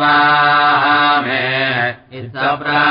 स्वाहा मे इतप्रा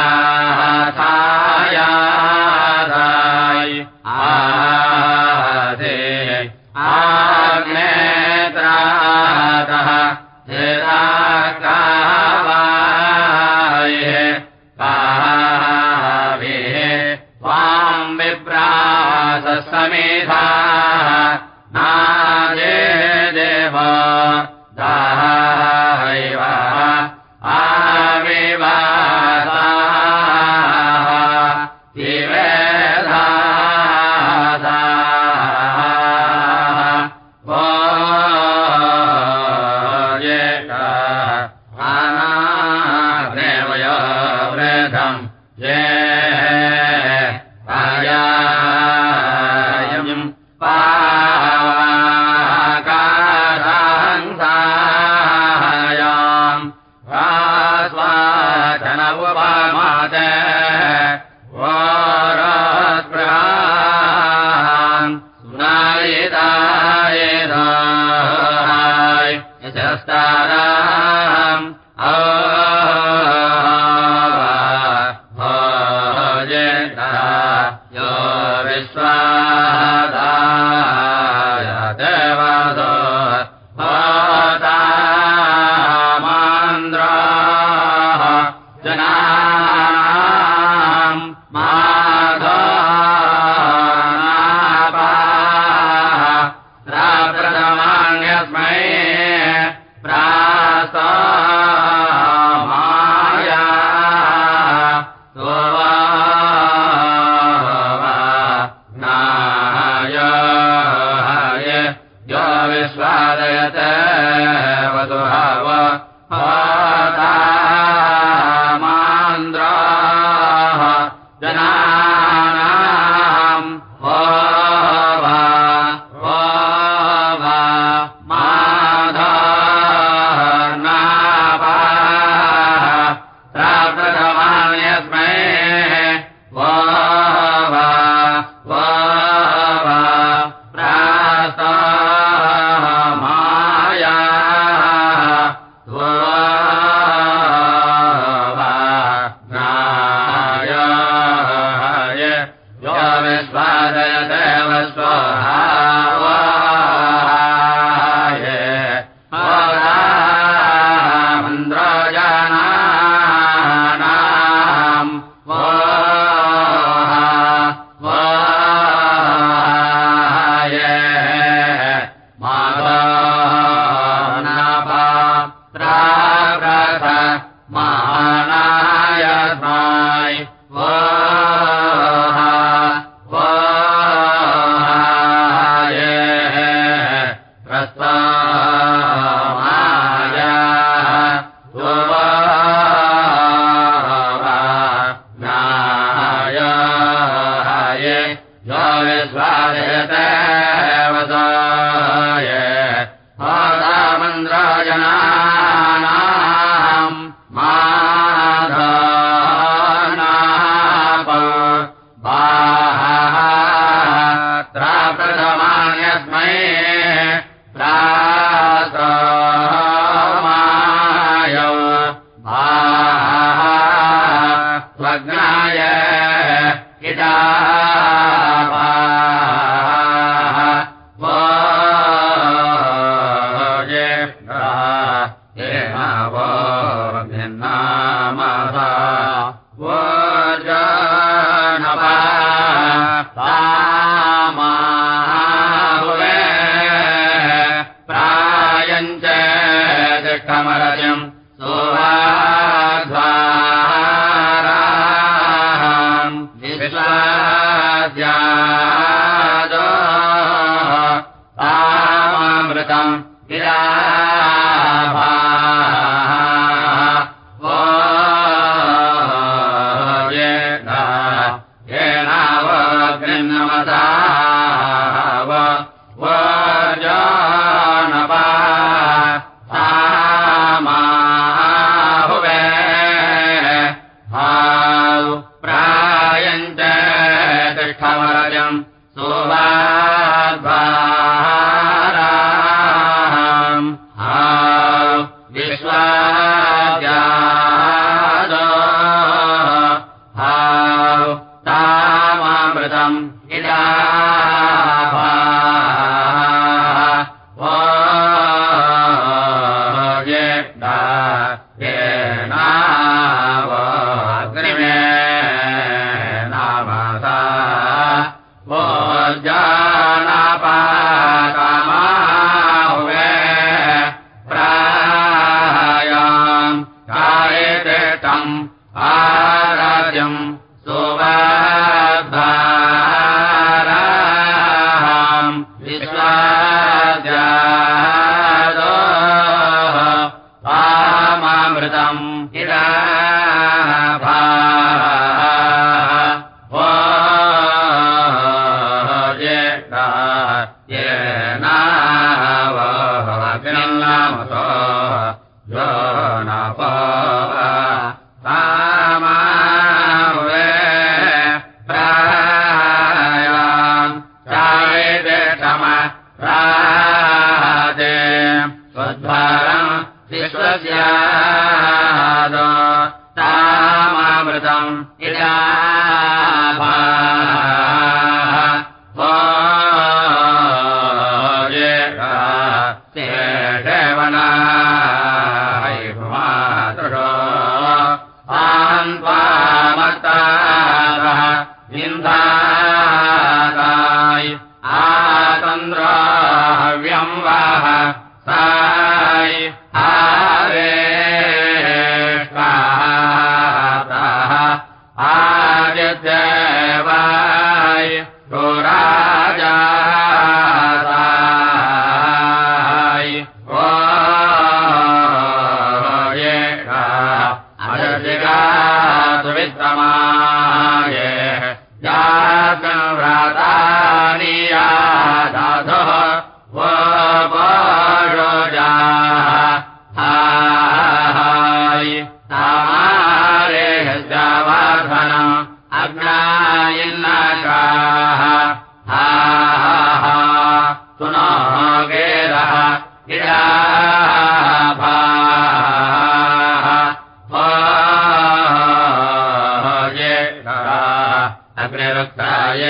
अग्निरुक्ताय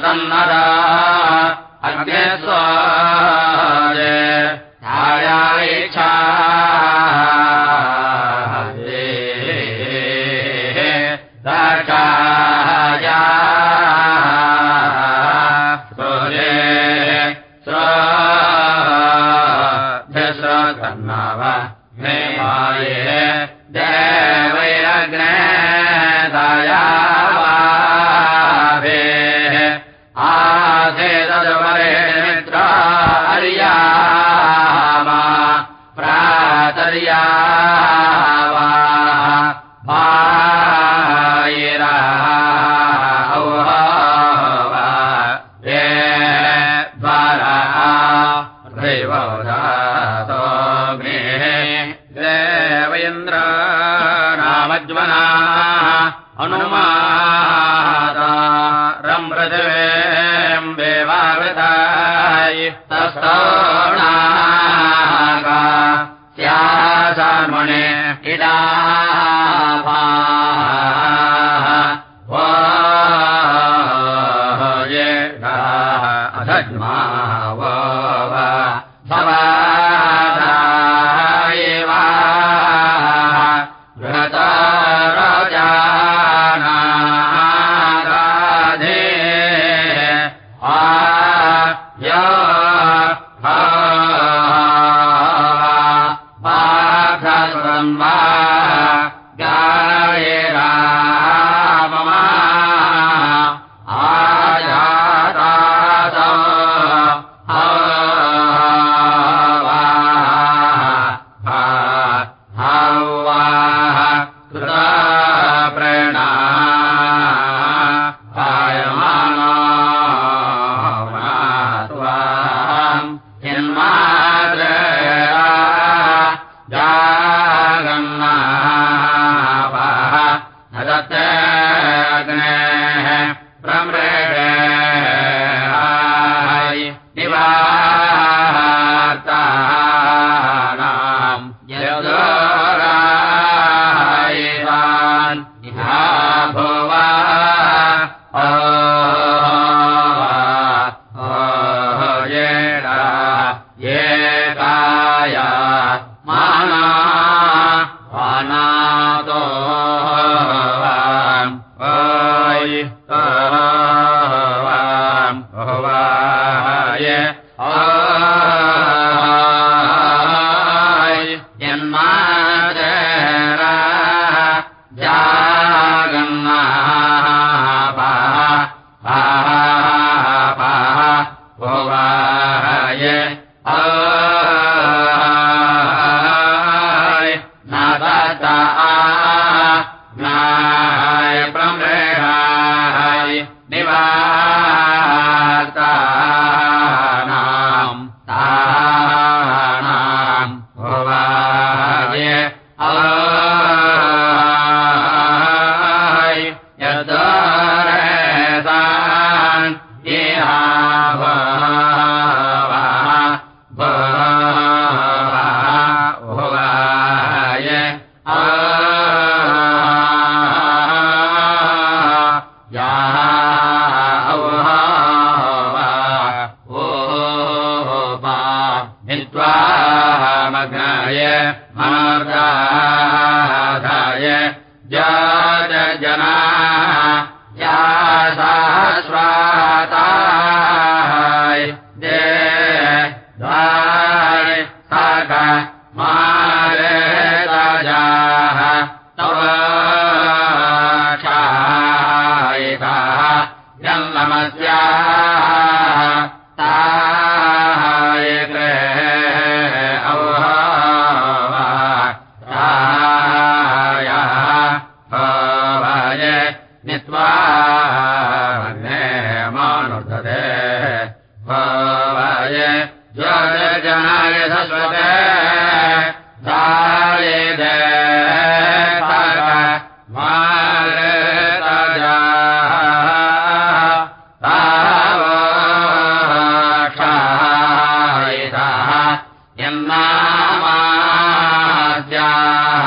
श्रोतन्नर अग्ने स्वाजे अधज्मा इहा भुवा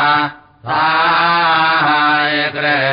यन्नामास्याः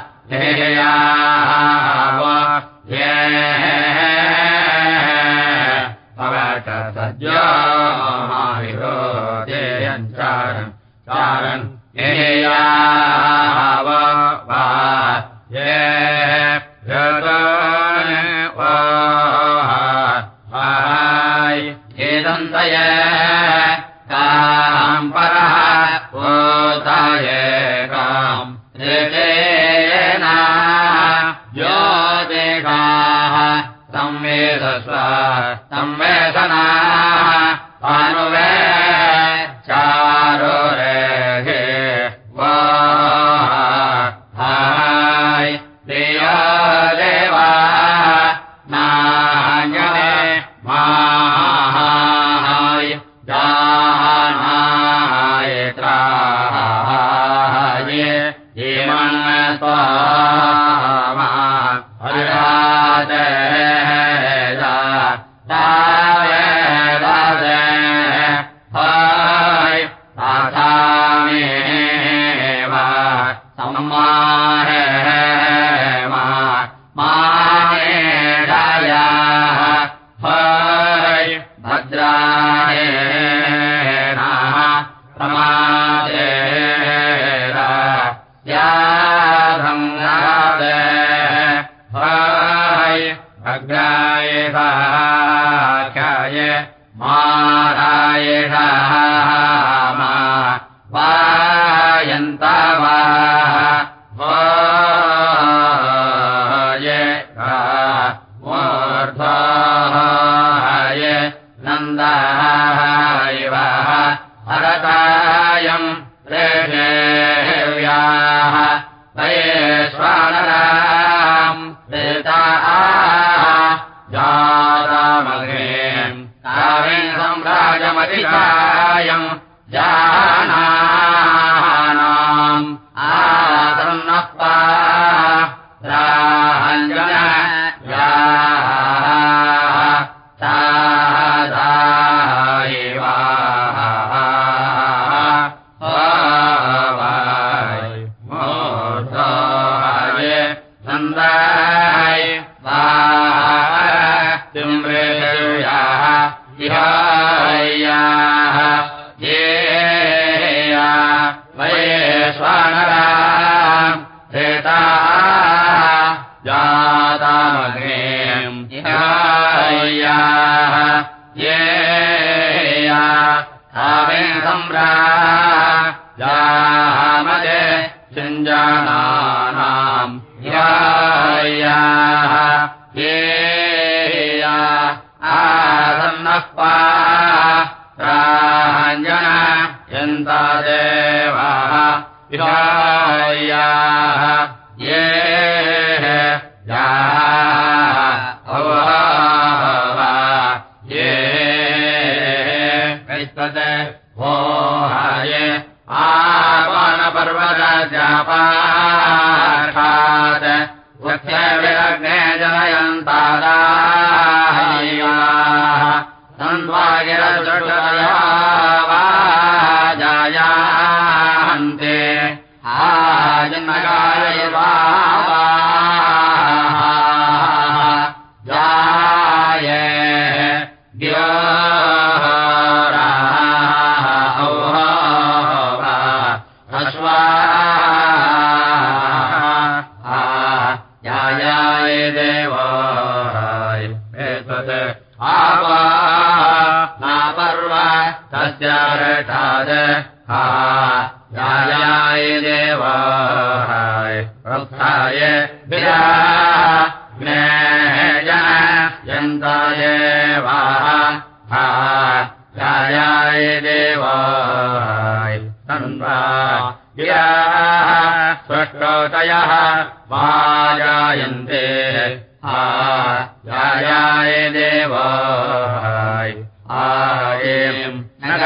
्राय काय याय देवाय हा वा पर्व सस्यारताद्यायाय देवाय प्रसाय प्यान्दाय वा हा क्यायाय देवाय चन्द्रा स्वश्लोतयः पाजायन्ते आयाय देवाय आयम् न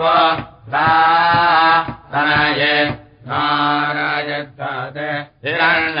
राज नाराय हिरण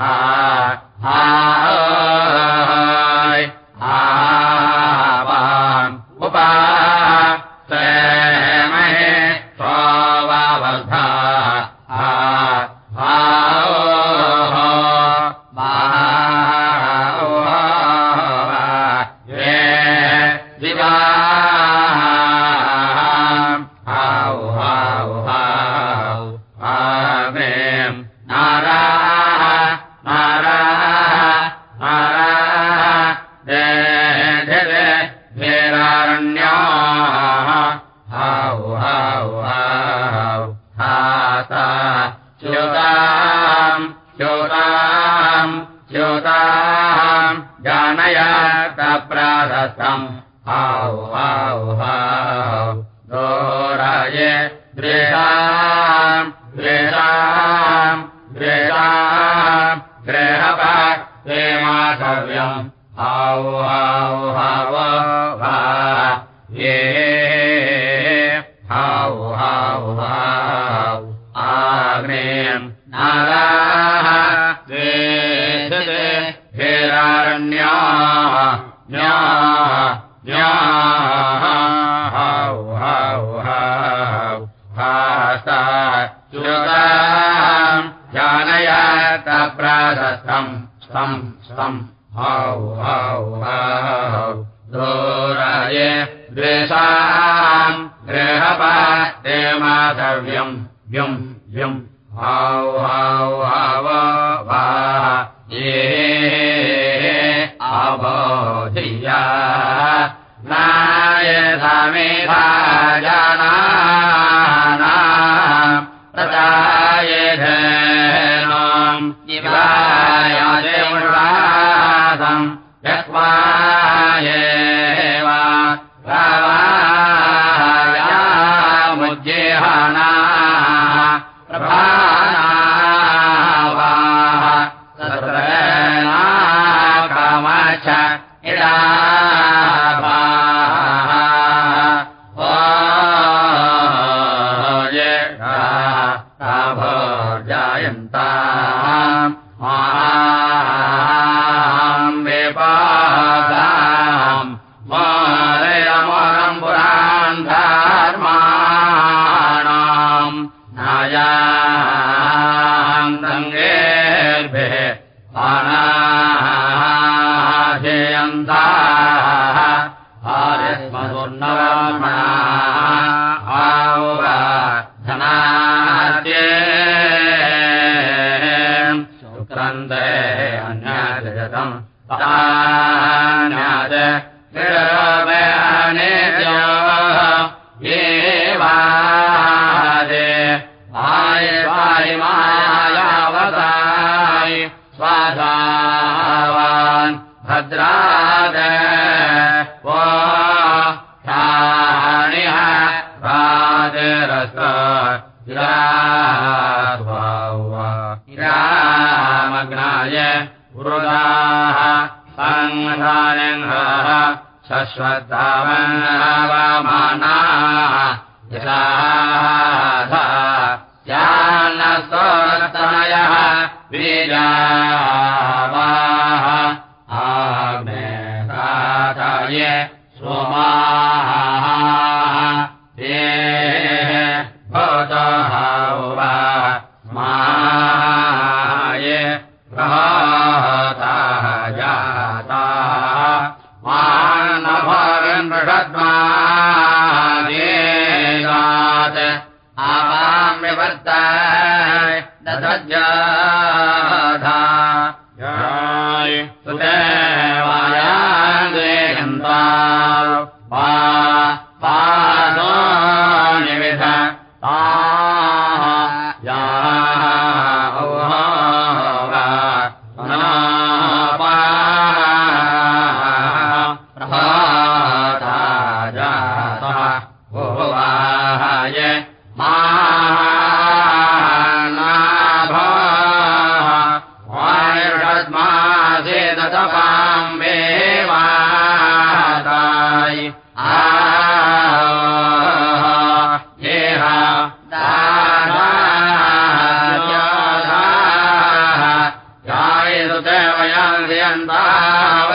हा हेराण्या जा भासाम् ध्यानया तप्रासत्तम् स्वम् हौ हौ दोराय द्वेषाम् गृहपा मातव्यम् व्युम् व्यम् भाव भा हे आबोधिया नाय समेधा जाना तदाय धम् इदाय देवम् जग्य भोजायन्ता वेदावाः आदाय देवया गन्दाव